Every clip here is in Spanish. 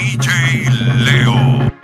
DJ Leo.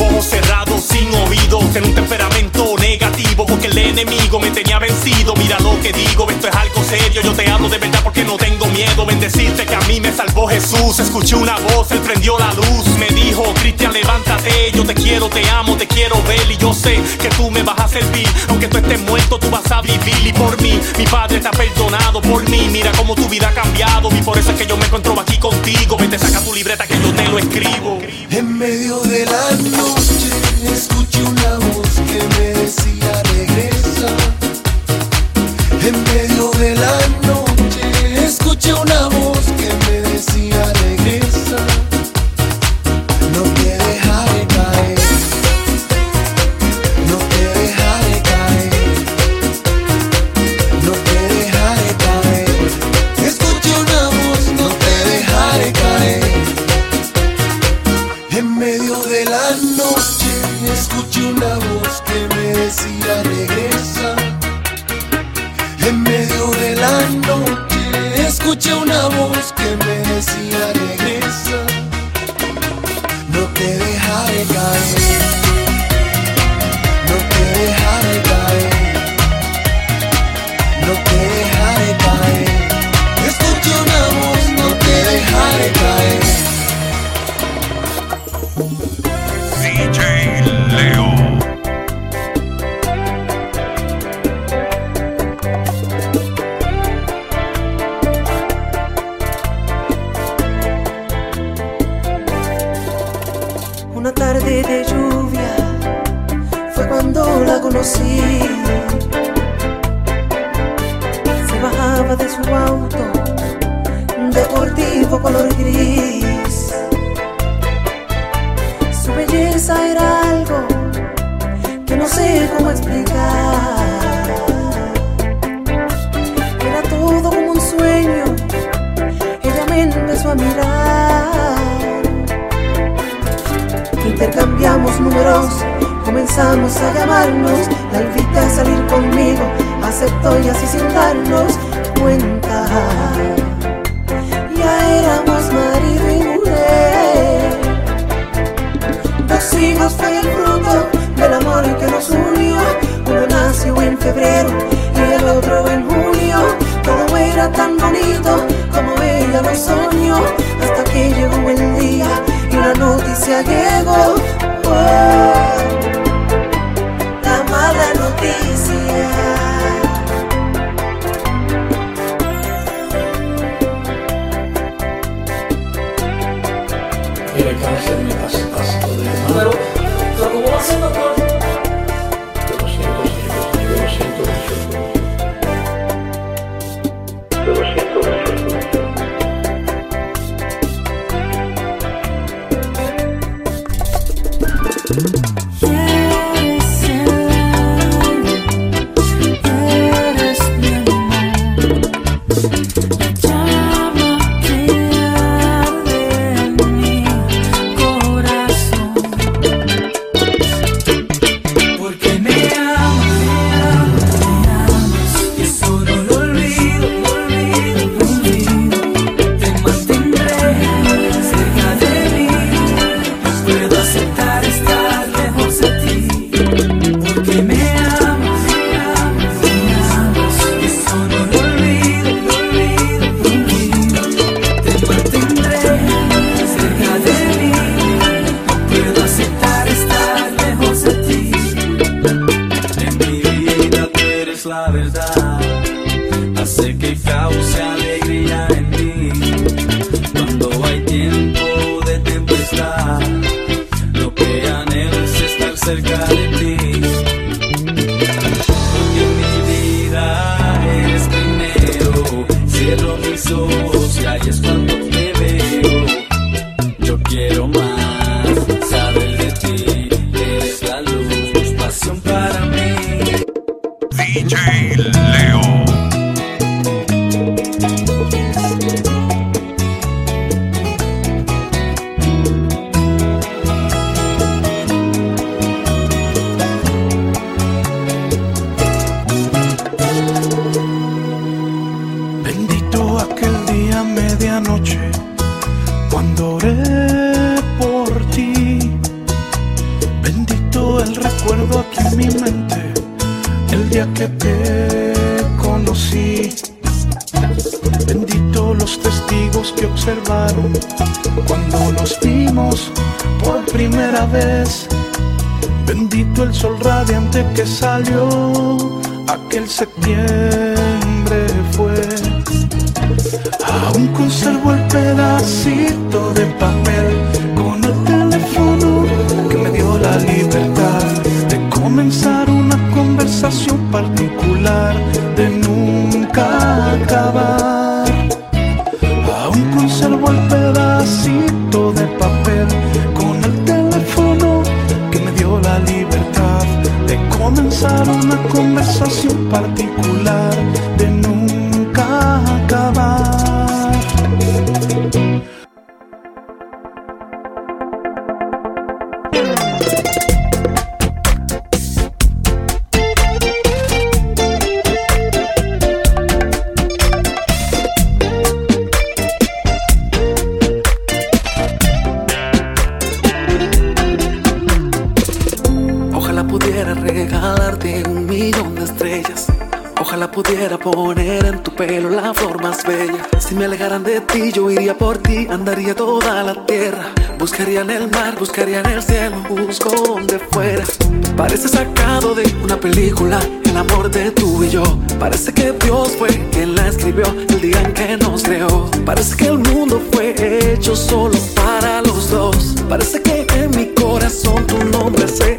ojos cerrados, sin oídos, en un temperamento negativo, porque el enemigo me tenía vencido. Mira lo que digo, esto es algo Decirte que a mí me salvó Jesús. Escuché una voz, él prendió la luz. Me dijo, Cristian, levántate. Yo te quiero, te amo, te quiero ver. Y yo sé que tú me vas a servir. Aunque tú estés muerto, tú vas a vivir. Y por mí, mi padre te ha perdonado. Por mí, mira cómo tu vida ha cambiado. Y por eso es que yo me encuentro aquí contigo. Vete, saca tu libreta que yo te lo escribo. En medio de la noche, escuché una voz que me decía, regresa. En medio de la noche escuché una voz que me decía regresa, no te dejaré caer, no te dejaré caer, no te dejaré caer. Escuché una voz, no te dejaré caer. DJ Leo. deportivo color gris. Su belleza era algo que no sé cómo explicar. Era todo como un sueño, ella me empezó a mirar. Intercambiamos números, comenzamos a llamarnos, la invité a salir conmigo aceptó y así sin darnos cuenta. Ya éramos marido y mujer. Dos hijos fue el fruto del amor que nos unió. Uno nació en febrero y el otro en junio. Todo era tan bonito Jail. Que salió, aquel septiembre fue. Aún conservo el pedacito de papel con el teléfono que me dio la libertad de comenzar una conversación particular, de nunca acabar. Aún conservo el pedacito una conversación particular, Si me alejaran de ti, yo iría por ti, andaría toda la tierra. Buscaría en el mar, buscaría en el cielo, busco donde fuera. Parece sacado de una película, el amor de tú y yo. Parece que Dios fue quien la escribió el día en que nos creó. Parece que el mundo fue hecho solo para los dos. Parece que en mi corazón tu nombre se